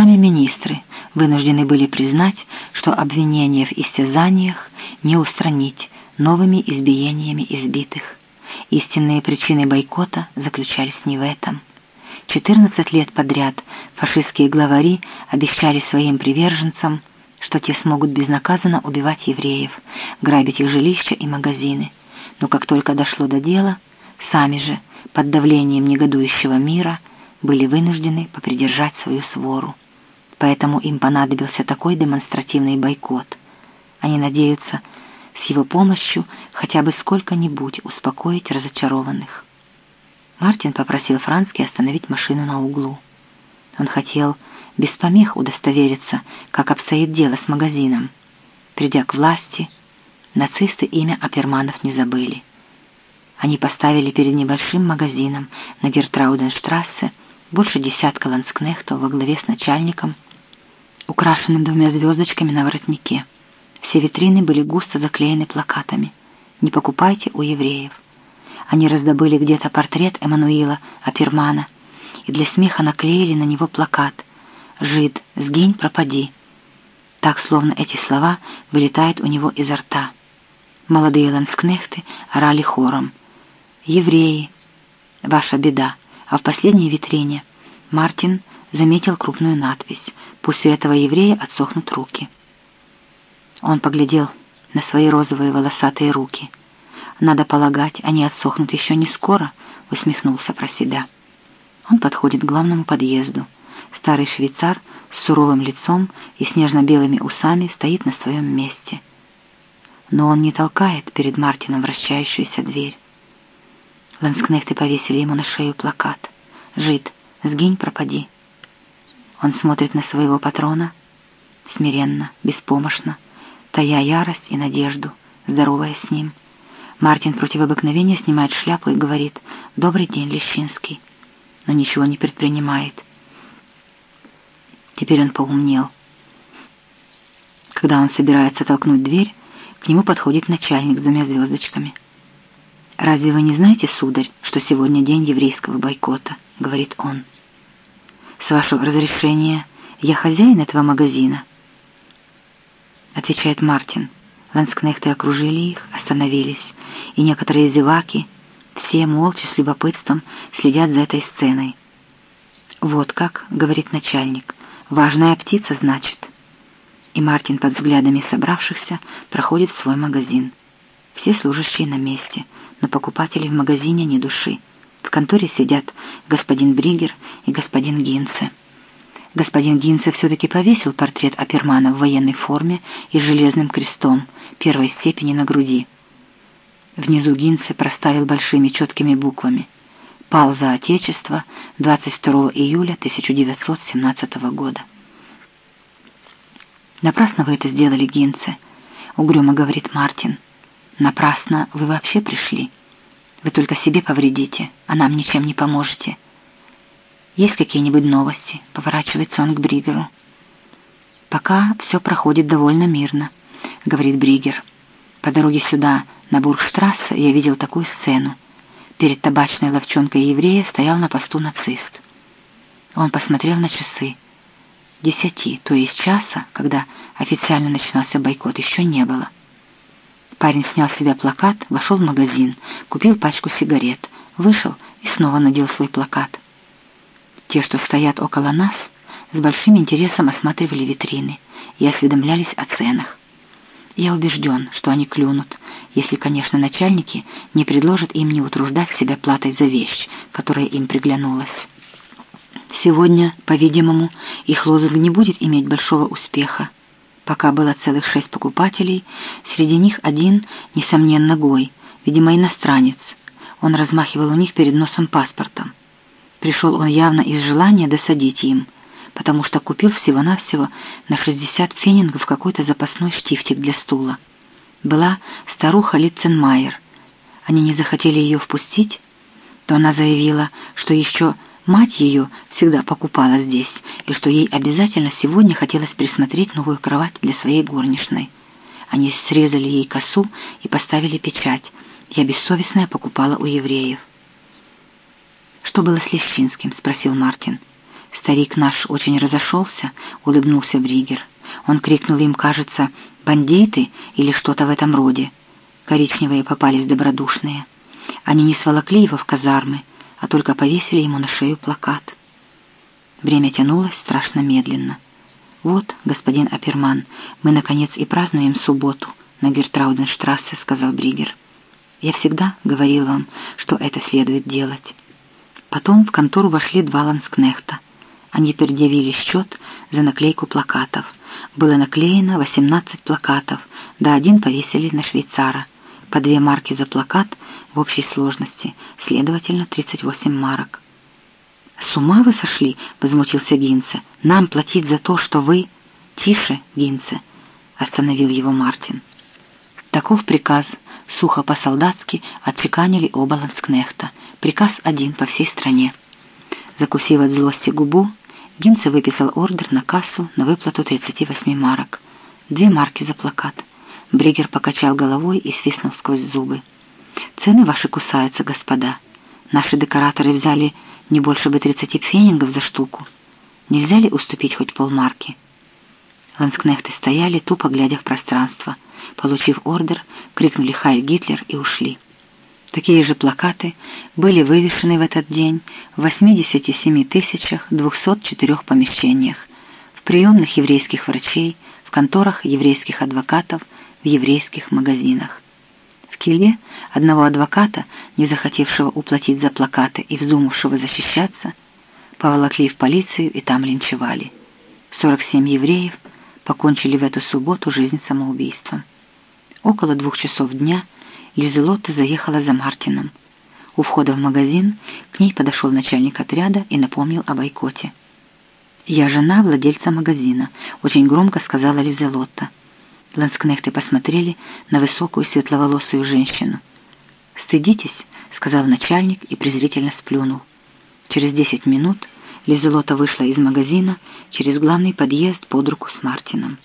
сами министры вынуждены были признать, что обвинения в истязаниях не устранить новыми избиениями избитых. Истинные причины бойкота заключались не в этом. 14 лет подряд фашистские главари обещали своим приверженцам, что те смогут безнаказанно убивать евреев, грабить их жилища и магазины. Но как только дошло до дела, сами же, под давлением негодующего мира, были вынуждены попридержать свою свору. Поэтому им понадобился такой демонстративный бойкот. Они надеются с его помощью хотя бы сколько-нибудь успокоить разочарованных. Мартин попросил Франски остановить машину на углу. Он хотел без помех удостовериться, как обстоит дело с магазином. Придя к власти, нацисты имя Аперманов не забыли. Они поставили перед небольшим магазином на Гертрауденштрассе больше десятка ланскнехтов во главе с начальником, украшенным двумя звездочками на воротнике. Все витрины были густо заклеены плакатами «Не покупайте у евреев». Они раздобыли где-то портрет Эммануила Апермана и для смеха наклеили на него плакат «Жид, сгинь, пропади». Так, словно эти слова вылетают у него изо рта. Молодые ланскнехты орали хором. «Евреи! Ваша беда!» А в последней витрине Мартин заметил крупную надпись «Пусть у этого еврея отсохнут руки». Он поглядел на свои розовые волосатые руки — надо полагать, они отсохнут еще не скоро, усмехнулся про себя. Он подходит к главному подъезду. Старый швейцар с суровым лицом и снежно-белыми усами стоит на своем месте. Но он не толкает перед Мартином вращающуюся дверь. Ланскнехты повесили ему на шею плакат. «Жид, сгинь, пропади». Он смотрит на своего патрона, смиренно, беспомощно, тая ярость и надежду, здоровая с ним — Мартин против обыкновения снимает шляпу и говорит «Добрый день, Лещинский», но ничего не предпринимает. Теперь он поумнел. Когда он собирается толкнуть дверь, к нему подходит начальник с двумя звездочками. «Разве вы не знаете, сударь, что сегодня день еврейского бойкота?» — говорит он. «С вашего разрешения я хозяин этого магазина?» — отвечает Мартин. Ланскнехты окружили их, остановились, и некоторые зеваки, все молча с любопытством следят за этой сценой. «Вот как», — говорит начальник, — «важная птица, значит». И Мартин под взглядами собравшихся проходит в свой магазин. Все служащие на месте, но покупателей в магазине ни души. В конторе сидят господин Бригер и господин Гинце господин Гинце все-таки повесил портрет Апермана в военной форме и с железным крестом первой степени на груди. Внизу Гинце проставил большими четкими буквами «Пал за Отечество 22 июля 1917 года». «Напрасно вы это сделали, Гинце», — угрюмо говорит Мартин. «Напрасно вы вообще пришли. Вы только себе повредите, а нам ничем не поможете». Есть какие-нибудь новости?» — поворачивается он к Бригеру. «Пока все проходит довольно мирно», — говорит Бригер. «По дороге сюда, на Бургштрассе, я видел такую сцену. Перед табачной ловчонкой еврея стоял на посту нацист. Он посмотрел на часы. Десяти, то есть часа, когда официально начинался бойкот, еще не было. Парень снял с себя плакат, вошел в магазин, купил пачку сигарет, вышел и снова надел свой плакат. Те, что стоят около нас, с большим интересом осматривали витрины и осведомлялись о ценах. Я убежден, что они клюнут, если, конечно, начальники не предложат им не утруждать себя платой за вещь, которая им приглянулась. Сегодня, по-видимому, их лозунг не будет иметь большого успеха. Пока было целых шесть покупателей, среди них один, несомненно, Гой, видимо, иностранец. Он размахивал у них перед носом паспортом. Пришел он явно из желания досадить им, потому что купил всего-навсего на 60 фенингов какой-то запасной штифтик для стула. Была старуха Литценмайер. Они не захотели ее впустить, то она заявила, что еще мать ее всегда покупала здесь, и что ей обязательно сегодня хотелось присмотреть новую кровать для своей горничной. Они срезали ей косу и поставили печать. Я бессовестная покупала у евреев. «Что было с Лещинским?» — спросил Мартин. Старик наш очень разошелся, улыбнулся Бригер. Он крикнул им, кажется, «бандиты» или что-то в этом роде. Коричневые попались добродушные. Они не сволокли его в казармы, а только повесили ему на шею плакат. Время тянулось страшно медленно. «Вот, господин Аперман, мы, наконец, и празднуем субботу на Гертрауденштрассе», — сказал Бригер. «Я всегда говорил вам, что это следует делать». Потом в контору вошли два ланскнехта. Они предъявили счет за наклейку плакатов. Было наклеено 18 плакатов, да один повесили на швейцара. По две марки за плакат в общей сложности, следовательно, 38 марок. «С ума вы сошли?» — возмутился Гинце. «Нам платить за то, что вы...» «Тише, Гинце!» — остановил его Мартин. Таков приказ, сухо по-солдатски отчеканили оба ланскнехта. Приказ один по всей стране. Закусив от злости губу, Гинце выписал ордер на кассу на выплату 38 марок. Две марки за плакат. Бригер покачал головой и свистнул сквозь зубы. «Цены ваши кусаются, господа. Наши декораторы взяли не больше бы 30 пфенингов за штуку. Нельзя ли уступить хоть полмарки?» Ланскнехты стояли, тупо глядя в пространство. Получив ордер, крикнули «Хайль Гитлер» и ушли. Такие же плакаты были вывешены в этот день в 87 204 помещениях, в приемных еврейских врачей, в конторах еврейских адвокатов, в еврейских магазинах. В Киле одного адвоката, не захотевшего уплатить за плакаты и вздумавшего защищаться, поволокли в полицию и там линчевали. 47 евреев покончили в эту субботу жизнь самоубийством. Около двух часов дня Лизелотта заехала за Мартином. У входа в магазин к ней подошел начальник отряда и напомнил о бойкоте. «Я жена владельца магазина», — очень громко сказала Лизелотта. Ланскнехты посмотрели на высокую светловолосую женщину. «Стыдитесь», — сказал начальник и презрительно сплюнул. Через десять минут Лизелота вышла из магазина через главный подъезд под руку с Мартином.